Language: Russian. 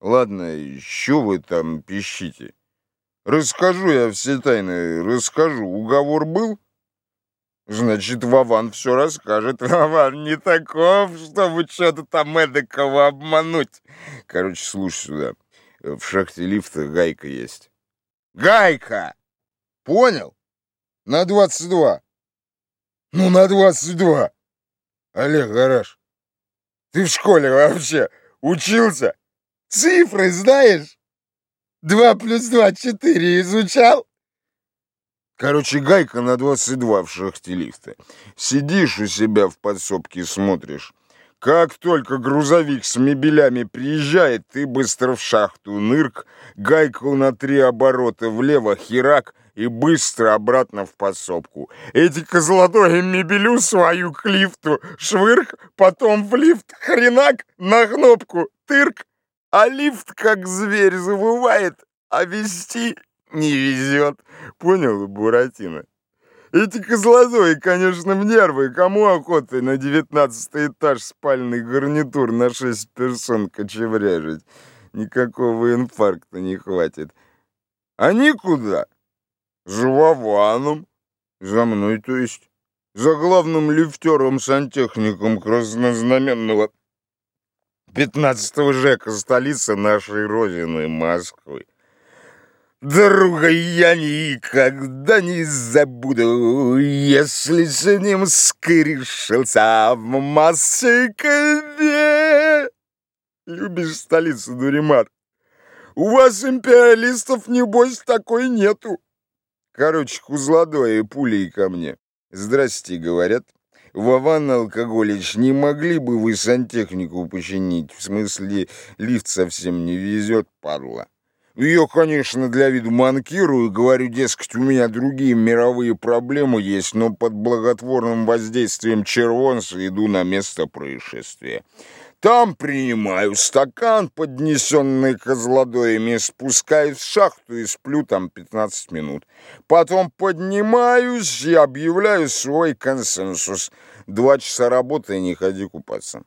Ладно, что вы там пищите? Расскажу я все тайны, расскажу. Уговор был? Значит, Вован все расскажет. Вован не таков, чтобы что-то там эдакого обмануть. Короче, слушай сюда. В шахте лифта гайка есть. Гайка! Понял? На 22. Ну, на 22. Олег Гараж, ты в школе вообще учился? Цифры знаешь? Два плюс два — четыре изучал? Короче, гайка на 22 в шахте лифта. Сидишь у себя в подсобке, смотришь. Как только грузовик с мебелями приезжает, ты быстро в шахту, нырк, гайку на три оборота влево, херак и быстро обратно в подсобку. Эти козлодои мебелю свою к лифту, швырк, потом в лифт, хренак, на кнопку, тырк, а лифт как зверь завывает, а вести не везет. Понял, Буратино? Эти козлозои, конечно, в нервы. Кому охота на девятнадцатый этаж спальный гарнитур на шесть персон кочевряжить? Никакого инфаркта не хватит. Они куда? За Вованом. За мной, то есть. За главным лифтером-сантехником краснознаменного пятнадцатого ЖЭКа столицы нашей Родины, Москвы. Друга я никогда не забуду, если с ним скрешился в Москве. Любишь столицу, Дуримар? У вас, империалистов, небось, такой нету. Короче, Кузлодой и пулей ко мне. Здрасте, говорят. Вован Алкоголич, не могли бы вы сантехнику починить? В смысле, лифт совсем не везет, падла. Ее, конечно, для виду манкирую, говорю, дескать, у меня другие мировые проблемы есть, но под благотворным воздействием червонца иду на место происшествия. Там принимаю стакан, поднесенный козлодоями, спускаюсь в шахту и сплю там 15 минут. Потом поднимаюсь и объявляю свой консенсус. Два часа работы и не ходи купаться.